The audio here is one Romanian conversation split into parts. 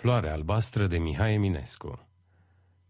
Floare albastră de Mihai Eminescu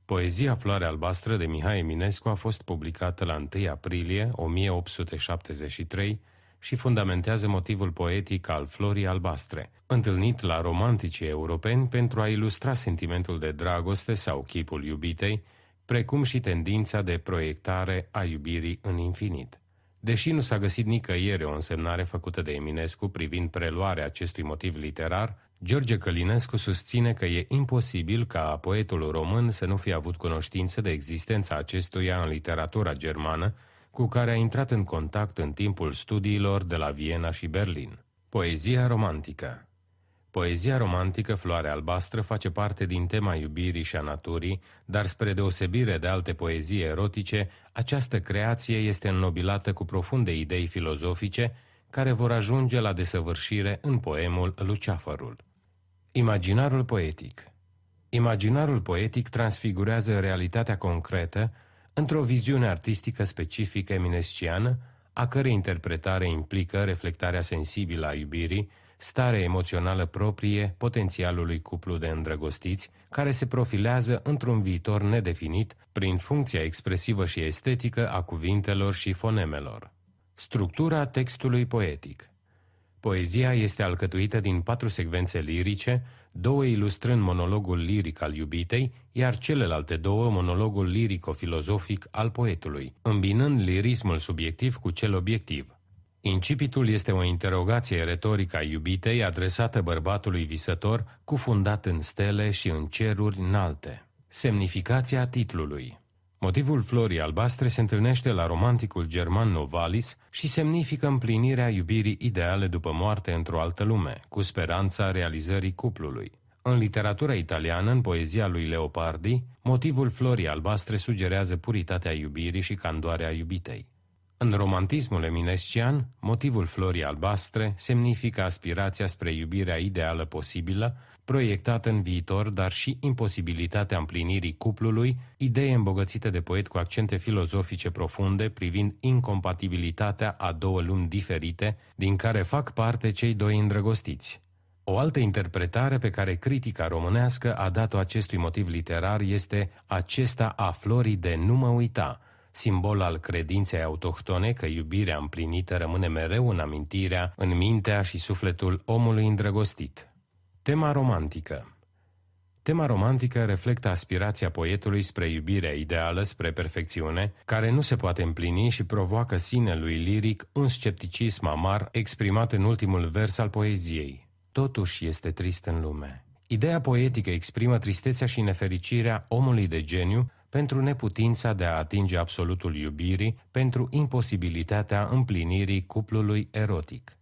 Poezia Floare albastră de Mihai Eminescu a fost publicată la 1 aprilie 1873 și fundamentează motivul poetic al florii albastre, întâlnit la romanticii europeni pentru a ilustra sentimentul de dragoste sau chipul iubitei, precum și tendința de proiectare a iubirii în infinit. Deși nu s-a găsit nicăieri o însemnare făcută de Eminescu privind preluarea acestui motiv literar, George Călinescu susține că e imposibil ca poetul român să nu fie avut cunoștință de existența acestuia în literatura germană, cu care a intrat în contact în timpul studiilor de la Viena și Berlin. Poezia romantică Poezia romantică Floare albastră face parte din tema iubirii și a naturii, dar spre deosebire de alte poezii erotice, această creație este înnobilată cu profunde idei filozofice care vor ajunge la desăvârșire în poemul Luceafărul. Imaginarul poetic Imaginarul poetic transfigurează realitatea concretă într-o viziune artistică specifică eminesciană, a cărei interpretare implică reflectarea sensibilă a iubirii, stare emoțională proprie potențialului cuplu de îndrăgostiți, care se profilează într-un viitor nedefinit prin funcția expresivă și estetică a cuvintelor și fonemelor. Structura textului poetic Poezia este alcătuită din patru secvențe lirice, două ilustrând monologul liric al iubitei, iar celelalte două monologul lirico-filozofic al poetului, îmbinând lirismul subiectiv cu cel obiectiv. Incipitul este o interogație retorică a iubitei adresată bărbatului visător, cufundat în stele și în ceruri înalte. Semnificația titlului Motivul florii albastre se întâlnește la romanticul german Novalis și semnifică împlinirea iubirii ideale după moarte într-o altă lume, cu speranța realizării cuplului. În literatura italiană, în poezia lui Leopardi, motivul florii albastre sugerează puritatea iubirii și candoarea iubitei. În romantismul eminescian, motivul florii albastre semnifică aspirația spre iubirea ideală posibilă, proiectată în viitor, dar și imposibilitatea împlinirii cuplului, idee îmbogățită de poet cu accente filozofice profunde privind incompatibilitatea a două lumi diferite, din care fac parte cei doi îndrăgostiți. O altă interpretare pe care critica românească a dat-o acestui motiv literar este acesta a florii de nu mă uita – simbol al credinței autohtone că iubirea împlinită rămâne mereu în amintirea, în mintea și sufletul omului îndrăgostit. Tema romantică Tema romantică reflectă aspirația poetului spre iubirea ideală, spre perfecțiune, care nu se poate împlini și provoacă sinelui liric un scepticism amar exprimat în ultimul vers al poeziei. Totuși este trist în lume. Ideea poetică exprimă tristețea și nefericirea omului de geniu pentru neputința de a atinge absolutul iubirii, pentru imposibilitatea împlinirii cuplului erotic.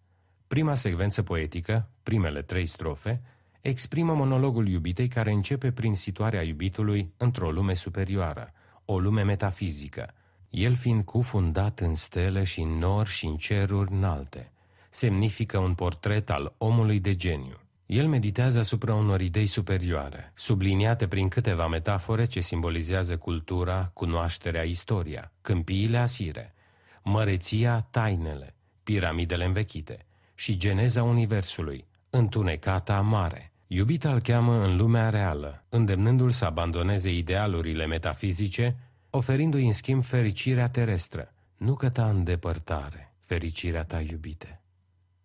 Prima secvență poetică, primele trei strofe, exprimă monologul iubitei care începe prin situarea iubitului într-o lume superioară, o lume metafizică, el fiind cufundat în stele și în nori și în ceruri înalte. Semnifică un portret al omului de geniu. El meditează asupra unor idei superioare, subliniate prin câteva metafore ce simbolizează cultura, cunoașterea, istoria, câmpiile asire, măreția, tainele, piramidele învechite și geneza universului, întunecata mare. Iubita îl cheamă în lumea reală, îndemnându-l să abandoneze idealurile metafizice, oferindu-i în schimb fericirea terestră, nu că ta îndepărtare, fericirea ta iubite.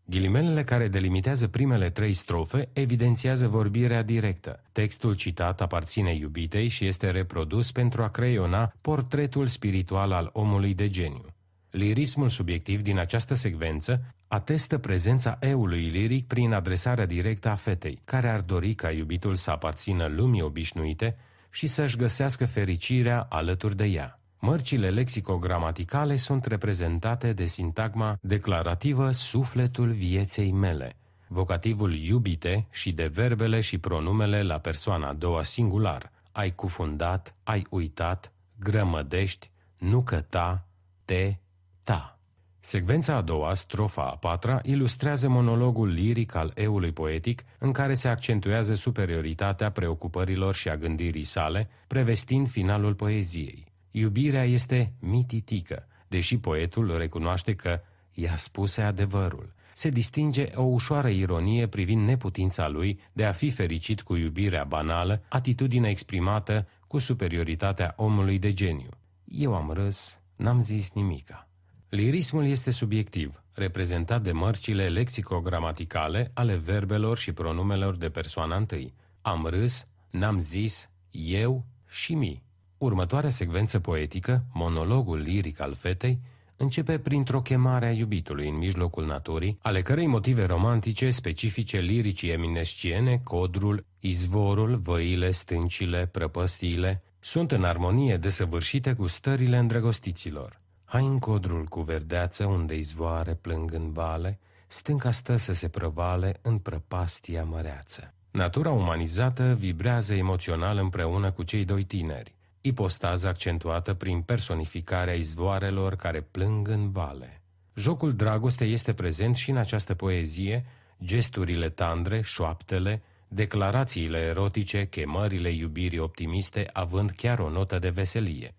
Ghilimelele care delimitează primele trei strofe evidențiază vorbirea directă. Textul citat aparține iubitei și este reprodus pentru a creiona portretul spiritual al omului de geniu. Lirismul subiectiv din această secvență atestă prezența eului liric prin adresarea directă a fetei, care ar dori ca iubitul să aparțină lumii obișnuite și să-și găsească fericirea alături de ea. Mărcile lexicogramaticale sunt reprezentate de sintagma declarativă sufletul vieței mele, vocativul iubite și de verbele și pronumele la persoana a doua singular, ai cufundat, ai uitat, grămădești, nu căta, te, ta. Secvența a doua, strofa a patra, ilustrează monologul liric al eului poetic, în care se accentuează superioritatea preocupărilor și a gândirii sale, prevestind finalul poeziei. Iubirea este mititică, deși poetul recunoaște că i-a spuse adevărul. se distinge o ușoară ironie privind neputința lui de a fi fericit cu iubirea banală, atitudine exprimată cu superioritatea omului de geniu. Eu am râs, n-am zis nimica. Lirismul este subiectiv, reprezentat de mărcile lexicogramaticale ale verbelor și pronumelor de persoana întâi. Am râs, n-am zis, eu și mi. Următoarea secvență poetică, monologul liric al fetei, începe printr-o chemare a iubitului în mijlocul naturii, ale cărei motive romantice specifice liricii eminesciene, codrul, izvorul, văile, stâncile, prăpăstiile, sunt în armonie desăvârșite cu stările îndrăgostiților. Hai în codrul cu verdeață unde izvoare plâng în vale, stânca stă să se prăvale în prăpastia măreață. Natura umanizată vibrează emoțional împreună cu cei doi tineri, ipostază accentuată prin personificarea izvoarelor care plâng în vale. Jocul dragostei este prezent și în această poezie, gesturile tandre, șoaptele, declarațiile erotice, chemările iubirii optimiste având chiar o notă de veselie.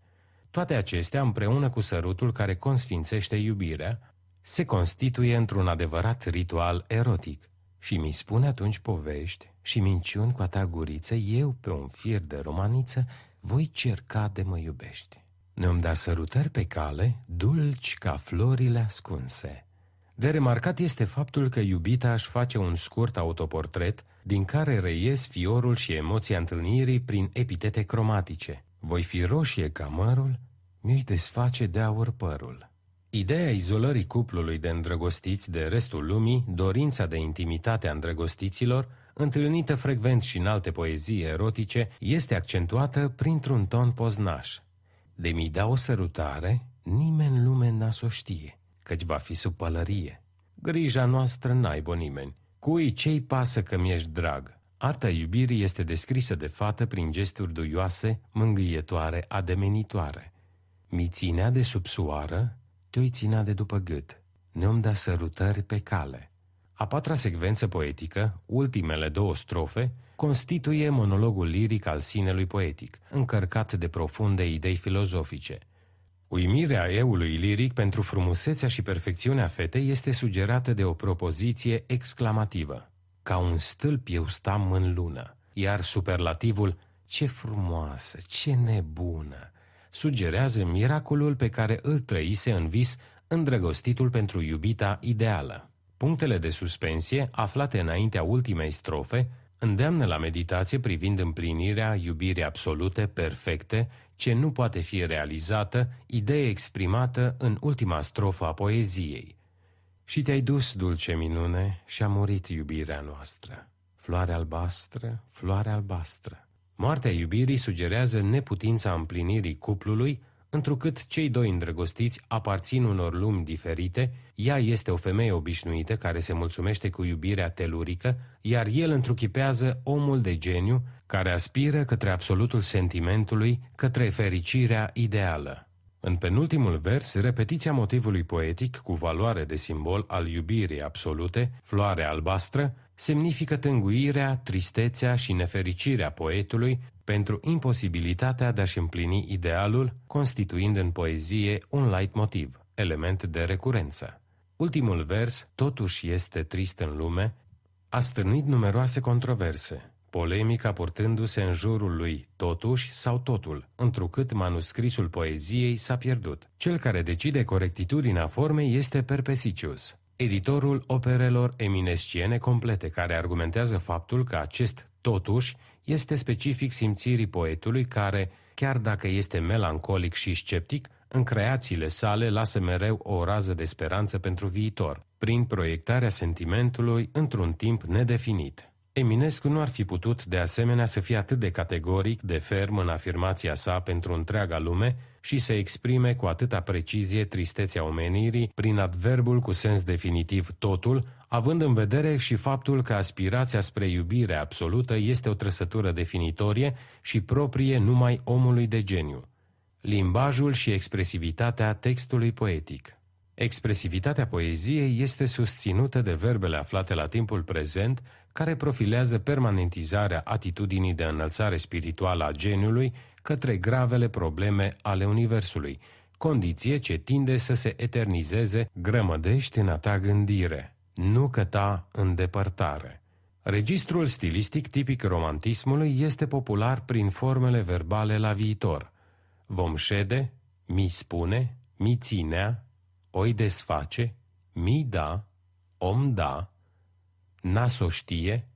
Toate acestea, împreună cu sărutul care consfințește iubirea, se constituie într-un adevărat ritual erotic. Și mi spune atunci povești și minciuni cu a ta guriță, eu pe un fir de romaniță voi cerca de mă iubești. Ne-om da sărutări pe cale, dulci ca florile ascunse. De remarcat este faptul că iubita își face un scurt autoportret din care reies fiorul și emoția întâlnirii prin epitete cromatice. Voi fi roșie ca mărul, mi-i desface de aur părul. Ideea izolării cuplului de îndrăgostiți de restul lumii, dorința de intimitate a îndrăgostiților, întâlnită frecvent și în alte poezii erotice, este accentuată printr-un ton poznaș. De mi da o sărutare, nimeni în lume n-a s-o știe, căci va fi sub pălărie. Grija noastră n-aibă nimeni. Cui ce-i pasă că mi-ești drag? Arta iubirii este descrisă de fată prin gesturi duioase, mângâietoare, ademenitoare. Mi ținea de sub soară, te-o ținea de după gât. Ne-om da sărutări pe cale. A patra secvență poetică, ultimele două strofe, constituie monologul liric al sinelui poetic, încărcat de profunde idei filozofice. Uimirea eului liric pentru frumusețea și perfecțiunea fetei este sugerată de o propoziție exclamativă. Ca un stâlp eu stam în lună, iar superlativul ce frumoasă, ce nebună, sugerează miracolul pe care îl trăise în vis îndrăgostitul pentru iubita ideală. Punctele de suspensie, aflate înaintea ultimei strofe, îndeamnă la meditație privind împlinirea iubirii absolute, perfecte, ce nu poate fi realizată, idee exprimată în ultima strofă a poeziei. Și te-ai dus, dulce minune, și a murit iubirea noastră. Floare albastră, floare albastră. Moartea iubirii sugerează neputința împlinirii cuplului, întrucât cei doi îndrăgostiți aparțin unor lumi diferite, ea este o femeie obișnuită care se mulțumește cu iubirea telurică, iar el întruchipează omul de geniu care aspiră către absolutul sentimentului, către fericirea ideală. În penultimul vers, repetiția motivului poetic cu valoare de simbol al iubirii absolute, floare albastră, semnifică tânguirea, tristețea și nefericirea poetului pentru imposibilitatea de a-și împlini idealul, constituind în poezie un leitmotiv, element de recurență. Ultimul vers, totuși este trist în lume, a stârnit numeroase controverse, polemica purtându-se în jurul lui totuși sau totul, întrucât manuscrisul poeziei s-a pierdut. Cel care decide corectitudinea formei este Perpesicius, editorul operelor eminesciene complete, care argumentează faptul că acest totuși este specific simțirii poetului care, chiar dacă este melancolic și sceptic, în creațiile sale lasă mereu o rază de speranță pentru viitor, prin proiectarea sentimentului într-un timp nedefinit. Eminescu nu ar fi putut, de asemenea, să fie atât de categoric, de ferm în afirmația sa pentru întreaga lume și să exprime cu atâta precizie tristețea omenirii prin adverbul cu sens definitiv totul, având în vedere și faptul că aspirația spre iubire absolută este o trăsătură definitorie și proprie numai omului de geniu. Limbajul și expresivitatea textului poetic Expresivitatea poeziei este susținută de verbele aflate la timpul prezent, care profilează permanentizarea atitudinii de înălțare spirituală a geniului către gravele probleme ale Universului, condiție ce tinde să se eternizeze grămădești în a ta gândire. Nu căta îndepărtare. Registrul stilistic tipic romantismului este popular prin formele verbale la viitor. Vom șede, mi spune, mi ținea, oi desface, mi da, om da, nas o știe,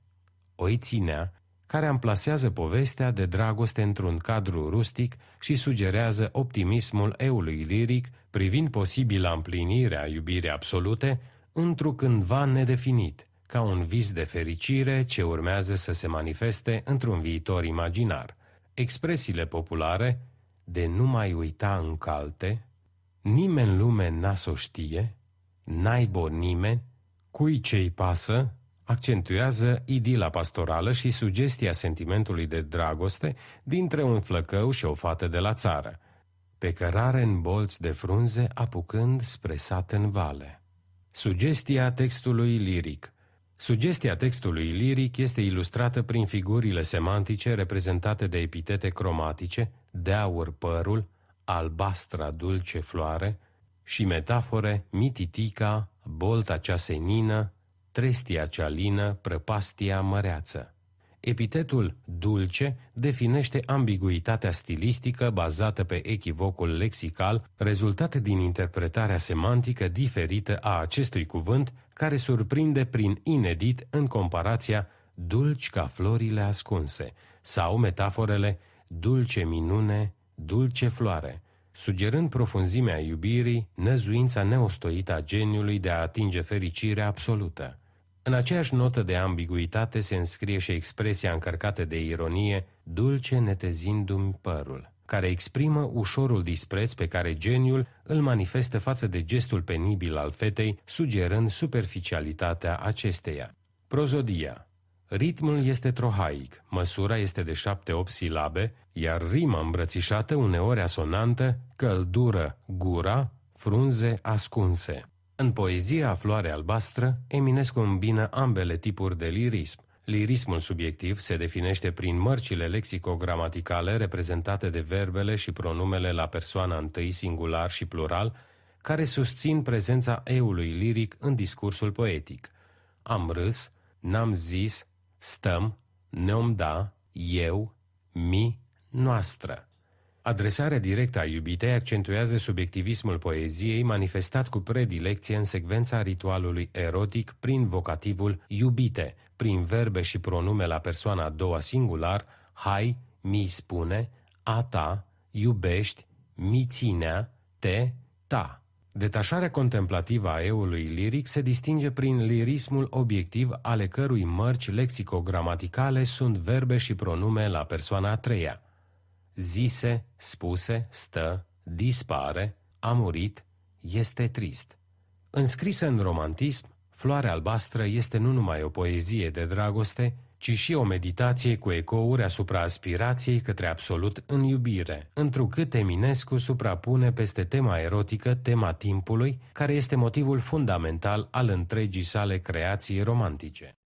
oi ținea, care amplasează povestea de dragoste într-un cadru rustic și sugerează optimismul eului liric privind posibilă împlinirea iubirii absolute într-un nedefinit, ca un vis de fericire ce urmează să se manifeste într-un viitor imaginar. Expresiile populare, de nu mai uita în calte, nimeni lume n-a s-o știe, n-aibă nimeni, cui ce-i pasă, accentuează idila pastorală și sugestia sentimentului de dragoste dintre un flăcău și o fată de la țară, pe cărare în bolți de frunze apucând spre sat în vale. Sugestia textului liric Sugestia textului liric este ilustrată prin figurile semantice reprezentate de epitete cromatice, de aur părul, albastra dulce floare și metafore mititica, bolta cea senină, trestia cea lină, prăpastia măreață. Epitetul dulce definește ambiguitatea stilistică bazată pe echivocul lexical, rezultat din interpretarea semantică diferită a acestui cuvânt, care surprinde prin inedit în comparația dulci ca florile ascunse sau metaforele dulce minune, dulce floare, sugerând profunzimea iubirii, năzuința neostoită a geniului de a atinge fericirea absolută. În aceeași notă de ambiguitate se înscrie și expresia încărcată de ironie, dulce netezindu-mi părul, care exprimă ușorul dispreț pe care geniul îl manifestă față de gestul penibil al fetei, sugerând superficialitatea acesteia. Prozodia Ritmul este trohaic, măsura este de șapte-opt silabe, iar rima îmbrățișată uneori asonantă, căldură, gura, frunze ascunse. În poezia Floare albastră, Eminescu îmbină ambele tipuri de lirism. Lirismul subiectiv se definește prin mărcile lexicogramaticale reprezentate de verbele și pronumele la persoana întâi singular și plural, care susțin prezența eului liric în discursul poetic. Am râs, n-am zis, stăm, ne-om da, eu, mi, noastră. Adresarea directă a iubitei accentuează subiectivismul poeziei manifestat cu predilecție în secvența ritualului erotic prin vocativul iubite, prin verbe și pronume la persoana a doua singular, hai, mi spune, a ta, iubești, mi ținea, te, ta. Detașarea contemplativă a eului liric se distinge prin lirismul obiectiv ale cărui mărci lexicogramaticale sunt verbe și pronume la persoana a treia – zise, spuse, stă, dispare, a murit, este trist. Înscrisă în romantism, Floarea albastră este nu numai o poezie de dragoste, ci și o meditație cu ecouri asupra aspirației către absolut în iubire, întrucât Eminescu suprapune peste tema erotică tema timpului, care este motivul fundamental al întregii sale creații romantice.